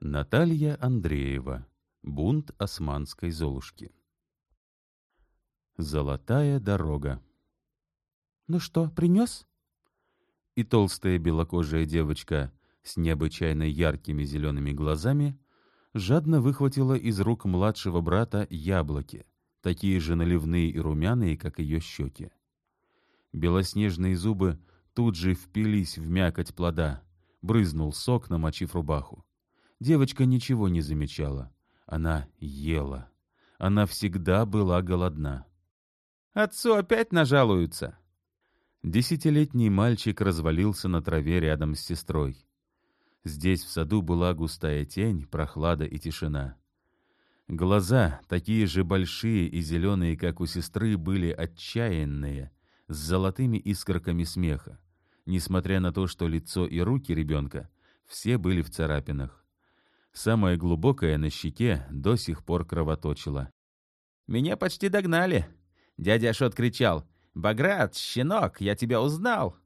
Наталья Андреева. Бунт османской Золушки. Золотая дорога. «Ну что, принес?» И толстая белокожая девочка с необычайно яркими зелеными глазами жадно выхватила из рук младшего брата яблоки, такие же наливные и румяные, как ее щеки. Белоснежные зубы тут же впились в мякоть плода, брызнул сок, намочив рубаху. Девочка ничего не замечала. Она ела. Она всегда была голодна. «Отцу опять нажалуются!» Десятилетний мальчик развалился на траве рядом с сестрой. Здесь в саду была густая тень, прохлада и тишина. Глаза, такие же большие и зеленые, как у сестры, были отчаянные, с золотыми искорками смеха, несмотря на то, что лицо и руки ребенка все были в царапинах. Самое глубокое на щеке до сих пор кровоточило. «Меня почти догнали!» Дядя Ашот кричал. «Баграт, щенок, я тебя узнал!»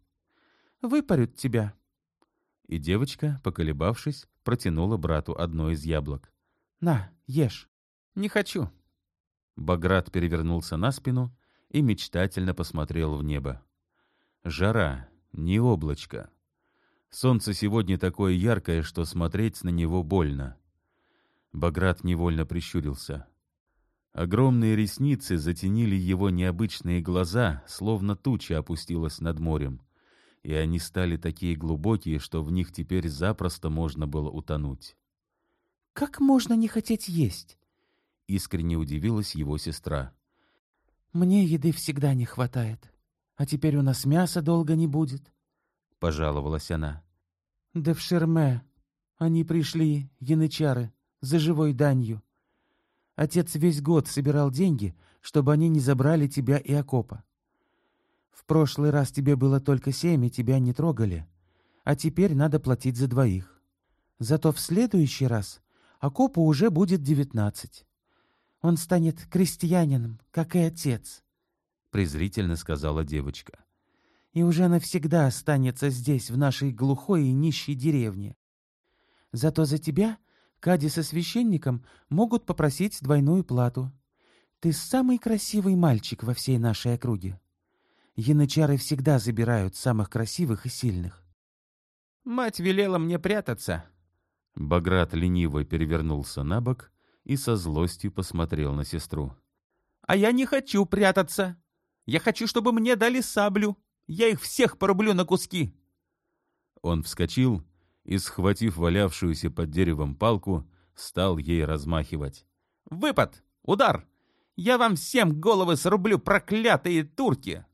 «Выпарют тебя!» И девочка, поколебавшись, протянула брату одно из яблок. «На, ешь!» «Не хочу!» Баграт перевернулся на спину и мечтательно посмотрел в небо. Жара, не облачко. Солнце сегодня такое яркое, что смотреть на него больно. Баграт невольно прищурился. Огромные ресницы затенили его необычные глаза, словно туча опустилась над морем, и они стали такие глубокие, что в них теперь запросто можно было утонуть. «Как можно не хотеть есть?» — искренне удивилась его сестра. «Мне еды всегда не хватает, а теперь у нас мяса долго не будет», — пожаловалась она. «Да в Шерме они пришли, янычары, за живой данью. Отец весь год собирал деньги, чтобы они не забрали тебя и окопа. В прошлый раз тебе было только семь, и тебя не трогали, а теперь надо платить за двоих. Зато в следующий раз окопу уже будет девятнадцать. Он станет крестьянином, как и отец, — презрительно сказала девочка. И уже навсегда останется здесь, в нашей глухой и нищей деревне. Зато за тебя — Кади со священником могут попросить двойную плату. Ты самый красивый мальчик во всей нашей округе. Янычары всегда забирают самых красивых и сильных. Мать велела мне прятаться. Баграт лениво перевернулся на бок и со злостью посмотрел на сестру. А я не хочу прятаться. Я хочу, чтобы мне дали саблю. Я их всех порублю на куски. Он вскочил и, схватив валявшуюся под деревом палку, стал ей размахивать. «Выпад! Удар! Я вам всем головы срублю, проклятые турки!»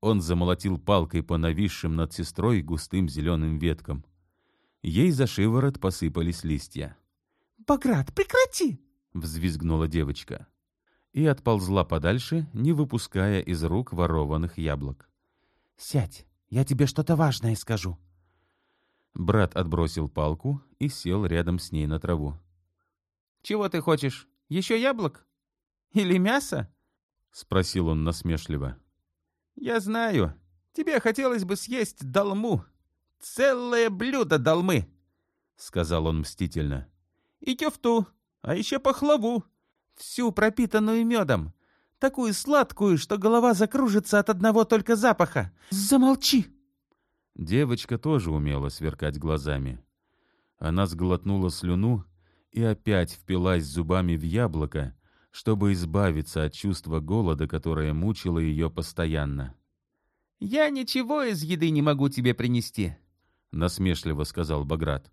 Он замолотил палкой по нависшим над сестрой густым зеленым веткам. Ей за шиворот посыпались листья. «Баграт, прекрати!» — взвизгнула девочка. И отползла подальше, не выпуская из рук ворованных яблок. «Сядь, я тебе что-то важное скажу», Брат отбросил палку и сел рядом с ней на траву. «Чего ты хочешь? Еще яблок? Или мясо?» — спросил он насмешливо. «Я знаю. Тебе хотелось бы съесть долму. Целое блюдо долмы!» — сказал он мстительно. «И тюфту, а еще пахлаву. Всю пропитанную медом. Такую сладкую, что голова закружится от одного только запаха. Замолчи!» Девочка тоже умела сверкать глазами. Она сглотнула слюну и опять впилась зубами в яблоко, чтобы избавиться от чувства голода, которое мучило ее постоянно. «Я ничего из еды не могу тебе принести», — насмешливо сказал Баграт.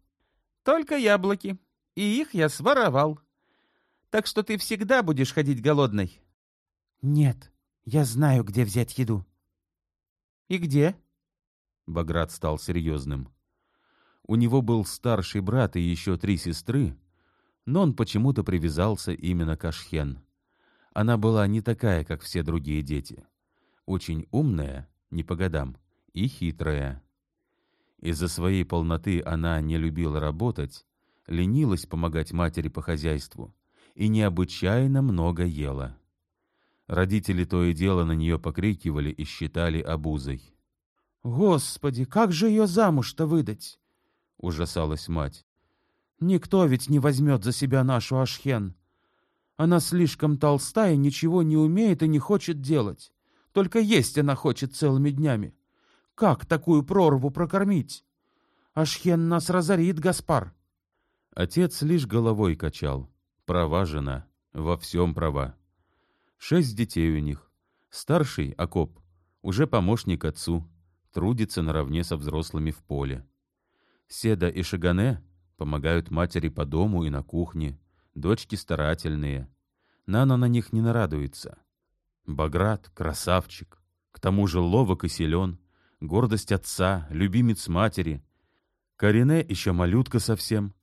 «Только яблоки, и их я своровал. Так что ты всегда будешь ходить голодной». «Нет, я знаю, где взять еду». «И где?» Баграт стал серьезным. У него был старший брат и еще три сестры, но он почему-то привязался именно к Ашхен. Она была не такая, как все другие дети. Очень умная, не по годам, и хитрая. Из-за своей полноты она не любила работать, ленилась помогать матери по хозяйству и необычайно много ела. Родители то и дело на нее покрикивали и считали обузой. «Господи, как же ее замуж-то выдать?» — ужасалась мать. Никто ведь не возьмет за себя нашу Ашхен. Она слишком толстая, ничего не умеет и не хочет делать. Только есть она хочет целыми днями. Как такую прорву прокормить? Ашхен нас разорит, Гаспар. Отец лишь головой качал. Права жена, во всем права. Шесть детей у них. Старший, Акоп, уже помощник отцу, трудится наравне со взрослыми в поле. Седа и Шагане помогают матери по дому и на кухне, дочки старательные. Нана на них не нарадуется. Баграт — красавчик, к тому же ловок и силен, гордость отца, любимец матери. Карине еще малютка совсем.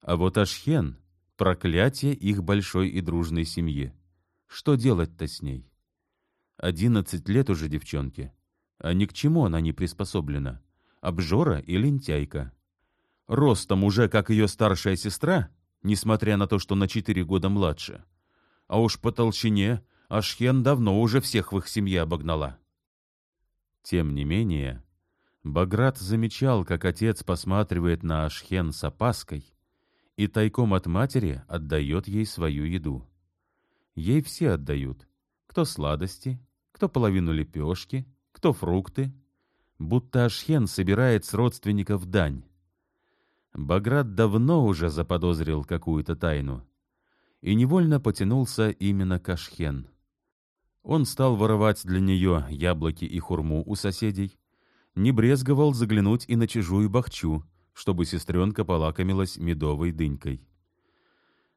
А вот Ашхен — проклятие их большой и дружной семьи. Что делать-то с ней? Одиннадцать лет уже девчонке, а ни к чему она не приспособлена. Обжора и лентяйка. Ростом уже как ее старшая сестра, несмотря на то, что на четыре года младше. А уж по толщине Ашхен давно уже всех в их семье обогнала. Тем не менее, Баграт замечал, как отец посматривает на Ашхен с опаской и тайком от матери отдает ей свою еду. Ей все отдают, кто сладости, кто половину лепешки, кто фрукты, будто Ашхен собирает с родственников дань. Баграт давно уже заподозрил какую-то тайну и невольно потянулся именно к Ашхен. Он стал воровать для нее яблоки и хурму у соседей, не брезговал заглянуть и на чужую бахчу, чтобы сестренка полакомилась медовой дынькой.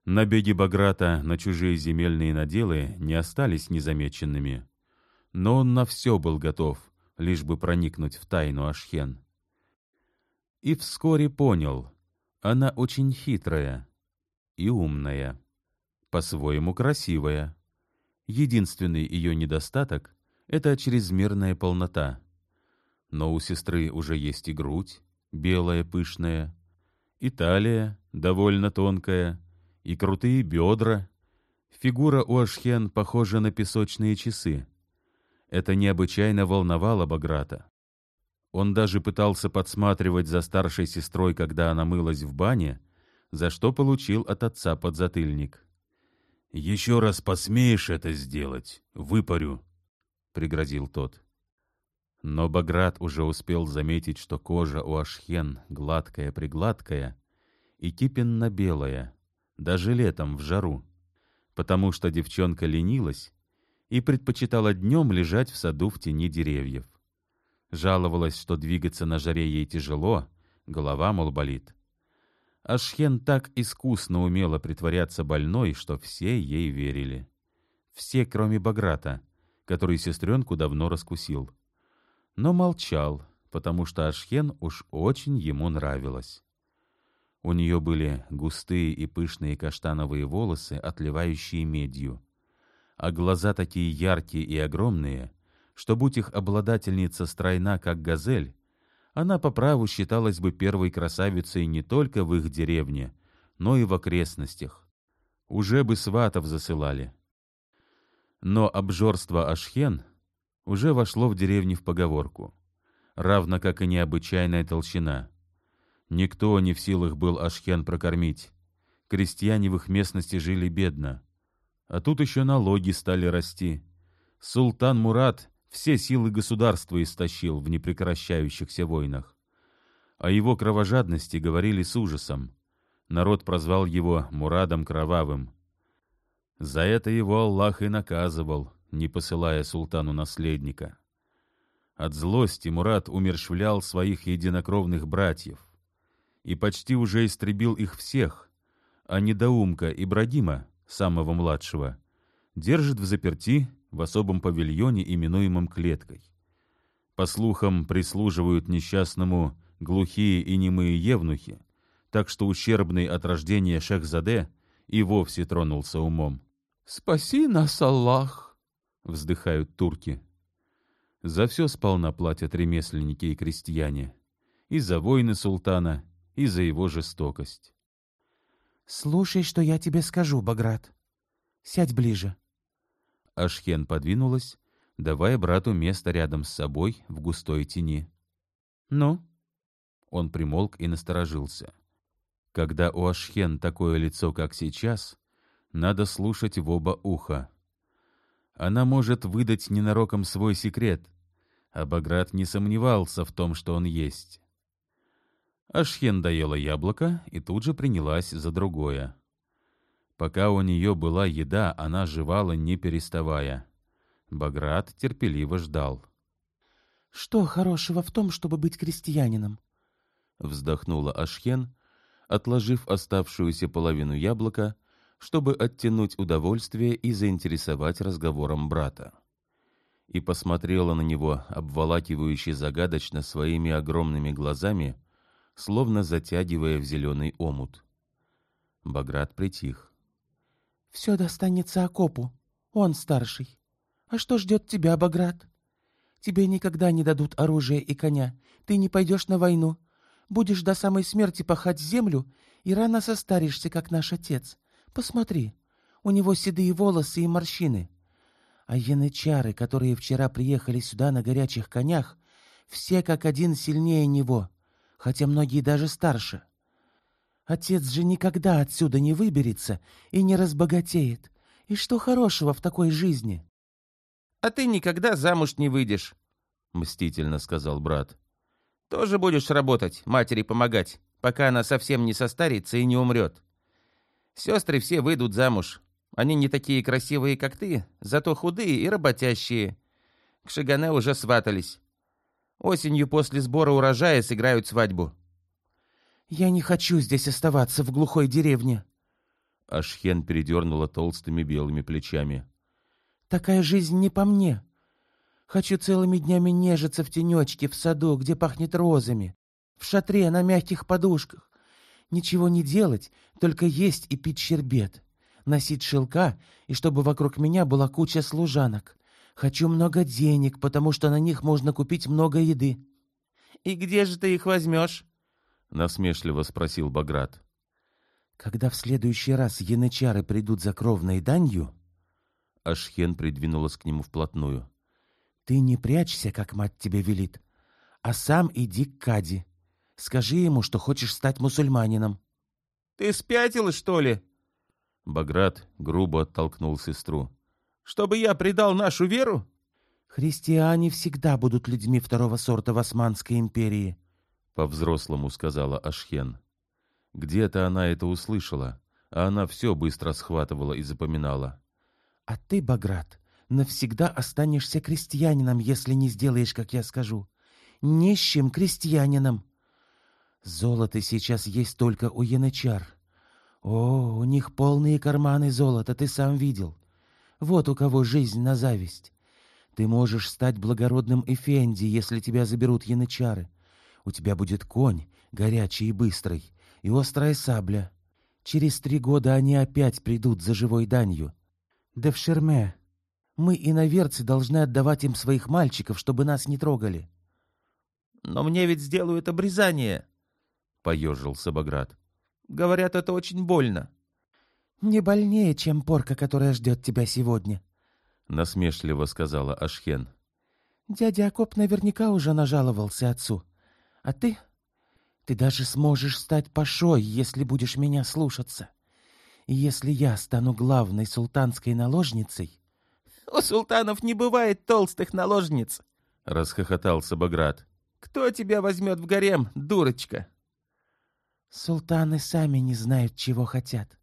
Набеги Баграта на чужие земельные наделы не остались незамеченными но он на все был готов, лишь бы проникнуть в тайну Ашхен. И вскоре понял, она очень хитрая и умная, по-своему красивая. Единственный ее недостаток — это чрезмерная полнота. Но у сестры уже есть и грудь, белая, пышная, и талия, довольно тонкая, и крутые бедра. Фигура у Ашхен похожа на песочные часы. Это необычайно волновало Баграта. Он даже пытался подсматривать за старшей сестрой, когда она мылась в бане, за что получил от отца подзатыльник. «Еще раз посмеешь это сделать, выпарю», — пригрозил тот. Но Баграт уже успел заметить, что кожа у Ашхен гладкая-пригладкая и кипенно-белая, даже летом в жару, потому что девчонка ленилась и предпочитала днем лежать в саду в тени деревьев. Жаловалась, что двигаться на жаре ей тяжело, голова, мол, болит. Ашхен так искусно умела притворяться больной, что все ей верили. Все, кроме Баграта, который сестренку давно раскусил. Но молчал, потому что Ашхен уж очень ему нравилась. У нее были густые и пышные каштановые волосы, отливающие медью а глаза такие яркие и огромные, что, будь их обладательница стройна, как газель, она по праву считалась бы первой красавицей не только в их деревне, но и в окрестностях. Уже бы сватов засылали. Но обжорство Ашхен уже вошло в деревне в поговорку, равно как и необычайная толщина. Никто не в силах был Ашхен прокормить. Крестьяне в их местности жили бедно. А тут еще налоги стали расти. Султан Мурат все силы государства истощил в непрекращающихся войнах. О его кровожадности говорили с ужасом. Народ прозвал его Мурадом Кровавым. За это его Аллах и наказывал, не посылая султану наследника. От злости Мурат умершвлял своих единокровных братьев и почти уже истребил их всех, а недоумка Ибрагима самого младшего, держит в заперти в особом павильоне, именуемом клеткой. По слухам, прислуживают несчастному глухие и немые евнухи, так что ущербный от рождения Шехзаде и вовсе тронулся умом. «Спаси нас, Аллах!» — вздыхают турки. За все сполна платят ремесленники и крестьяне. И за войны султана, и за его жестокость. «Слушай, что я тебе скажу, Баграт. Сядь ближе». Ашхен подвинулась, давая брату место рядом с собой в густой тени. «Ну?» Он примолк и насторожился. Когда у Ашхен такое лицо, как сейчас, надо слушать в оба уха. Она может выдать ненароком свой секрет, а Баграт не сомневался в том, что он есть. Ашхен доела яблоко и тут же принялась за другое. Пока у нее была еда, она жевала, не переставая. Баграт терпеливо ждал. «Что хорошего в том, чтобы быть крестьянином?» Вздохнула Ашхен, отложив оставшуюся половину яблока, чтобы оттянуть удовольствие и заинтересовать разговором брата. И посмотрела на него, обволакивающе загадочно своими огромными глазами, словно затягивая в зеленый омут. Баграт притих. «Все достанется окопу. Он старший. А что ждет тебя, Баграт? Тебе никогда не дадут оружие и коня. Ты не пойдешь на войну. Будешь до самой смерти пахать землю и рано состаришься, как наш отец. Посмотри, у него седые волосы и морщины. А янычары, которые вчера приехали сюда на горячих конях, все как один сильнее него, хотя многие даже старше. Отец же никогда отсюда не выберется и не разбогатеет. И что хорошего в такой жизни? — А ты никогда замуж не выйдешь, — мстительно сказал брат. Тоже будешь работать, матери помогать, пока она совсем не состарится и не умрет. Сестры все выйдут замуж. Они не такие красивые, как ты, зато худые и работящие. К Шагане уже сватались. Осенью после сбора урожая сыграют свадьбу. Я не хочу здесь оставаться в глухой деревне. Ашхен передернула толстыми белыми плечами. Такая жизнь не по мне. Хочу целыми днями нежиться в тенечке, в саду, где пахнет розами, в шатре на мягких подушках. Ничего не делать, только есть и пить щербет, носить шелка, и чтобы вокруг меня была куча служанок. Хочу много денег, потому что на них можно купить много еды. — И где же ты их возьмешь? — насмешливо спросил Баграт. — Когда в следующий раз янычары придут за кровной данью... Ашхен придвинулась к нему вплотную. Ты не прячься, как мать тебе велит, а сам иди к Кади. Скажи ему, что хочешь стать мусульманином. — Ты спятила, что ли? Баграт грубо оттолкнул сестру. — Чтобы я предал нашу веру? — Христиане всегда будут людьми второго сорта в Османской империи, — по-взрослому сказала Ашхен. Где-то она это услышала, а она все быстро схватывала и запоминала. — А ты, Баграт, навсегда останешься крестьянином, если не сделаешь, как я скажу. Нищим крестьянином. Золото сейчас есть только у янычар. О, у них полные карманы золота, ты сам видел. Вот у кого жизнь на зависть. Ты можешь стать благородным Эфенди, если тебя заберут янычары. У тебя будет конь, горячий и быстрый, и острая сабля. Через три года они опять придут за живой данью. Да в Шерме мы, иноверцы, должны отдавать им своих мальчиков, чтобы нас не трогали. — Но мне ведь сделают обрезание, — поежился Баграт. — Говорят, это очень больно. — Не больнее, чем порка, которая ждет тебя сегодня, — насмешливо сказала Ашхен. — Дядя Акоп наверняка уже нажаловался отцу. А ты? Ты даже сможешь стать пашой, если будешь меня слушаться. И если я стану главной султанской наложницей, у султанов не бывает толстых наложниц, — расхохотался Баграт. — Кто тебя возьмет в гарем, дурочка? Султаны сами не знают, чего хотят.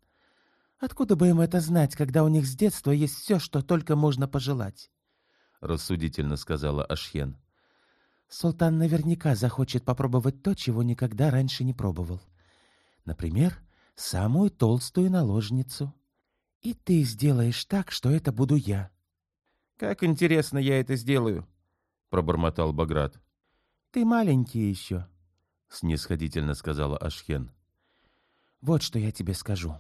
Откуда бы им это знать, когда у них с детства есть все, что только можно пожелать? — рассудительно сказала Ашхен. Султан наверняка захочет попробовать то, чего никогда раньше не пробовал. Например, самую толстую наложницу. И ты сделаешь так, что это буду я. Как интересно я это сделаю, пробормотал Баграт. Ты маленький еще, снисходительно сказала Ашхен. Вот что я тебе скажу.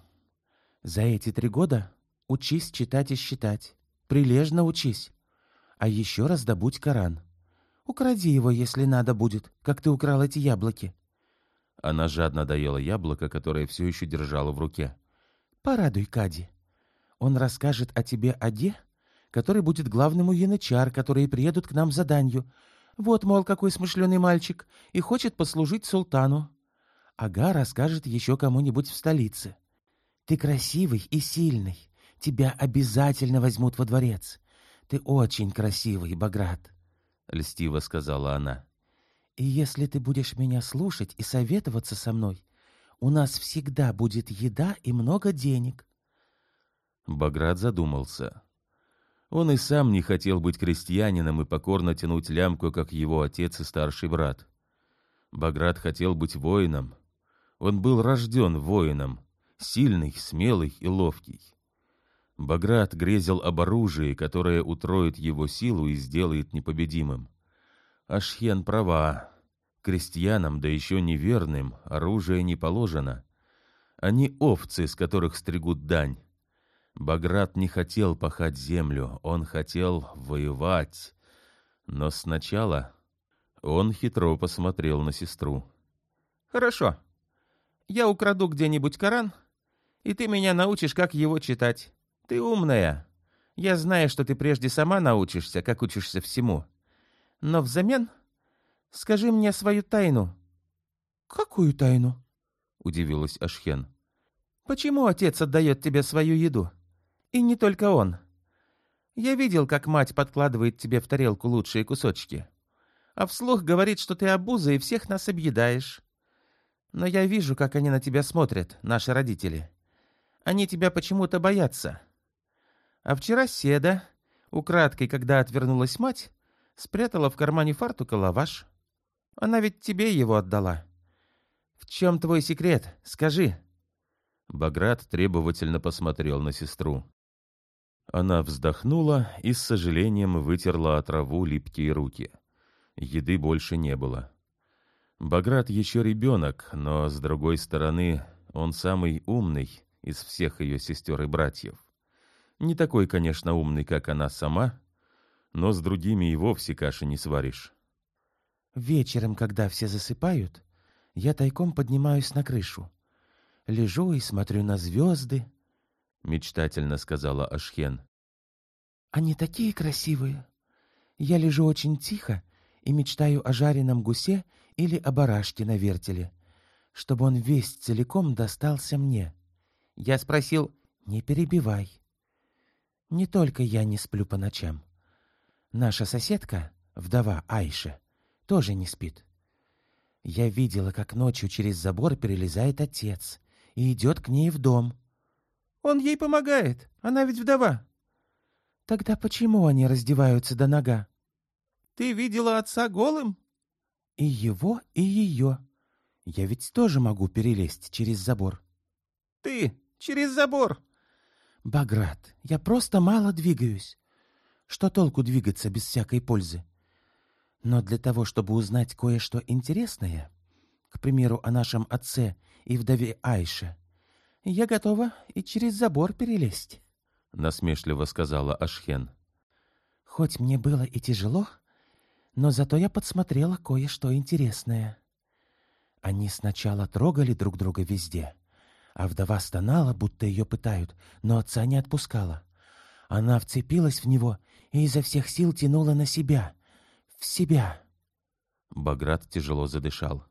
За эти три года учись читать и считать. Прилежно учись. А еще раз добудь Коран. Укради его, если надо будет, как ты украл эти яблоки. Она жадно доела яблоко, которое все еще держала в руке. Порадуй Кади. Он расскажет о тебе Аде, который будет главным у янычар, которые приедут к нам за данью. Вот, мол, какой смышленый мальчик, и хочет послужить султану. Ага расскажет еще кому-нибудь в столице. Ты красивый и сильный. Тебя обязательно возьмут во дворец. Ты очень красивый, Баграт, — льстиво сказала она. И если ты будешь меня слушать и советоваться со мной, у нас всегда будет еда и много денег. Баграт задумался. Он и сам не хотел быть крестьянином и покорно тянуть лямку, как его отец и старший брат. Баграт хотел быть воином. Он был рожден воином, сильный, смелый и ловкий. Баграт грезил об оружии, которое утроит его силу и сделает непобедимым. Ашхен права. Крестьянам, да еще неверным, оружие не положено. Они овцы, с которых стригут дань. Баграт не хотел пахать землю, он хотел воевать. Но сначала он хитро посмотрел на сестру. «Хорошо. Я украду где-нибудь Коран, и ты меня научишь, как его читать. Ты умная. Я знаю, что ты прежде сама научишься, как учишься всему. Но взамен скажи мне свою тайну». «Какую тайну?» — удивилась Ашхен. «Почему отец отдает тебе свою еду?» И не только он. Я видел, как мать подкладывает тебе в тарелку лучшие кусочки. А вслух говорит, что ты обуза и всех нас объедаешь. Но я вижу, как они на тебя смотрят, наши родители. Они тебя почему-то боятся. А вчера Седа, украдкой, когда отвернулась мать, спрятала в кармане фартука лаваш. Она ведь тебе его отдала. В чем твой секрет? Скажи. Баграт требовательно посмотрел на сестру. Она вздохнула и с сожалением вытерла от траву липкие руки. Еды больше не было. Баграт еще ребенок, но, с другой стороны, он самый умный из всех ее сестер и братьев. Не такой, конечно, умный, как она сама, но с другими и вовсе каши не сваришь. Вечером, когда все засыпают, я тайком поднимаюсь на крышу. Лежу и смотрю на звезды, — мечтательно сказала Ашхен. «Они такие красивые. Я лежу очень тихо и мечтаю о жареном гусе или о барашке на вертеле, чтобы он весь целиком достался мне». Я спросил, «Не перебивай». Не только я не сплю по ночам. Наша соседка, вдова Айша, тоже не спит. Я видела, как ночью через забор перелезает отец и идет к ней в дом. Он ей помогает. Она ведь вдова. Тогда почему они раздеваются до нога? Ты видела отца голым? И его, и ее. Я ведь тоже могу перелезть через забор. Ты через забор? Баграт, я просто мало двигаюсь. Что толку двигаться без всякой пользы? Но для того, чтобы узнать кое-что интересное, к примеру, о нашем отце и вдове Айше, я готова и через забор перелезть», — насмешливо сказала Ашхен. «Хоть мне было и тяжело, но зато я подсмотрела кое-что интересное. Они сначала трогали друг друга везде, а вдова стонала, будто ее пытают, но отца не отпускала. Она вцепилась в него и изо всех сил тянула на себя, в себя». Баграт тяжело задышал.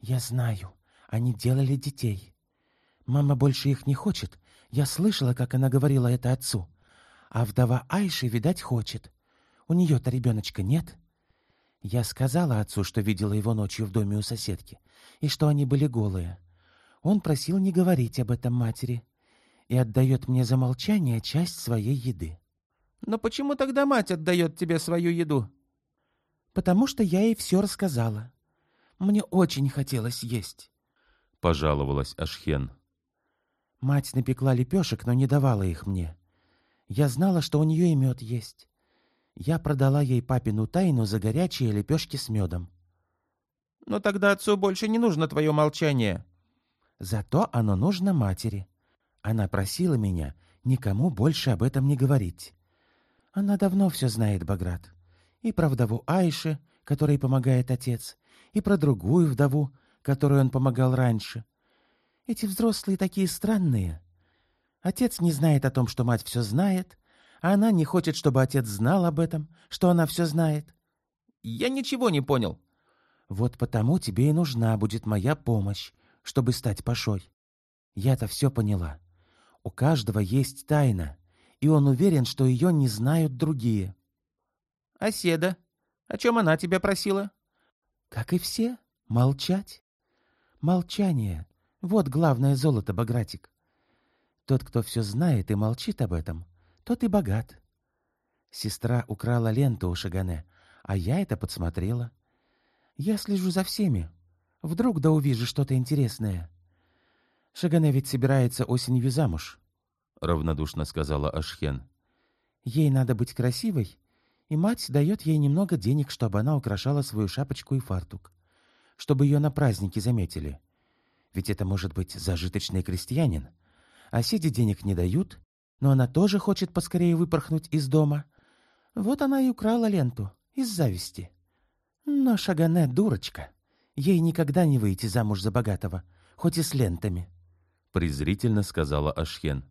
«Я знаю, они делали детей». Мама больше их не хочет. Я слышала, как она говорила это отцу. А вдова Айши, видать, хочет. У нее-то ребеночка нет. Я сказала отцу, что видела его ночью в доме у соседки, и что они были голые. Он просил не говорить об этом матери и отдает мне за молчание часть своей еды. «Но почему тогда мать отдает тебе свою еду?» «Потому что я ей все рассказала. Мне очень хотелось есть», — пожаловалась Ашхен. Мать напекла лепешек, но не давала их мне. Я знала, что у нее и мед есть. Я продала ей папину тайну за горячие лепешки с медом. «Но тогда отцу больше не нужно твое молчание». «Зато оно нужно матери. Она просила меня никому больше об этом не говорить. Она давно все знает, Баграт. И про вдову Айши, которой помогает отец, и про другую вдову, которой он помогал раньше, эти взрослые такие странные. Отец не знает о том, что мать все знает, а она не хочет, чтобы отец знал об этом, что она все знает. Я ничего не понял. Вот потому тебе и нужна будет моя помощь, чтобы стать пашой. Я-то все поняла. У каждого есть тайна, и он уверен, что ее не знают другие. — А Седа? О чем она тебя просила? — Как и все, молчать. Молчание — вот главное золото, Багратик. Тот, кто все знает и молчит об этом, тот и богат. Сестра украла ленту у Шагане, а я это подсмотрела. Я слежу за всеми. Вдруг да увижу что-то интересное. Шагане ведь собирается осенью замуж, — равнодушно сказала Ашхен. Ей надо быть красивой, и мать дает ей немного денег, чтобы она украшала свою шапочку и фартук, чтобы ее на праздники заметили. Ведь это может быть зажиточный крестьянин, а Сиде денег не дают, но она тоже хочет поскорее выпорхнуть из дома. Вот она и украла ленту из зависти. Но Шагане дурочка. Ей никогда не выйти замуж за богатого, хоть и с лентами. Презрительно сказала Ашхен.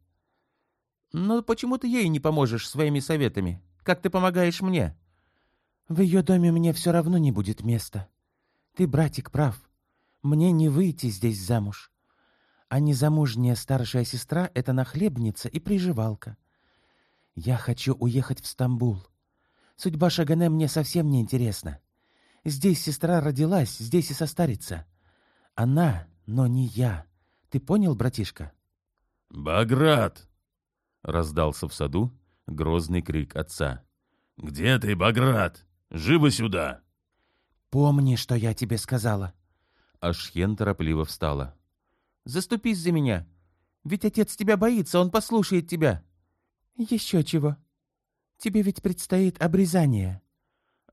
«Но почему ты ей не поможешь своими советами? Как ты помогаешь мне?» «В ее доме мне все равно не будет места. Ты, братик, прав. Мне не выйти здесь замуж а незамужняя старшая сестра — это нахлебница и приживалка. Я хочу уехать в Стамбул. Судьба Шагане мне совсем не интересна. Здесь сестра родилась, здесь и состарится. Она, но не я. Ты понял, братишка? «Баграт!» — раздался в саду грозный крик отца. «Где ты, Баграт? Живо сюда!» «Помни, что я тебе сказала!» Ашхен торопливо встала. Заступись за меня. Ведь отец тебя боится, он послушает тебя. Еще чего. Тебе ведь предстоит обрезание.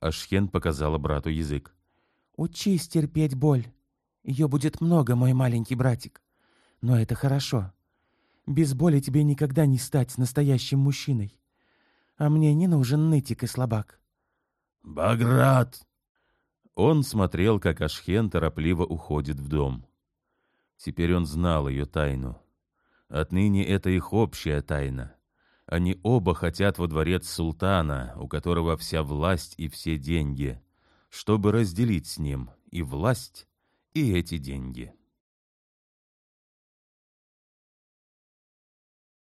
Ашхен показала брату язык. Учись терпеть боль. Ее будет много, мой маленький братик. Но это хорошо. Без боли тебе никогда не стать настоящим мужчиной. А мне не нужен нытик и слабак. «Баграт!» Он смотрел, как Ашхен торопливо уходит в дом. Теперь он знал ее тайну. Отныне это их общая тайна. Они оба хотят во дворец султана, у которого вся власть и все деньги, чтобы разделить с ним и власть, и эти деньги.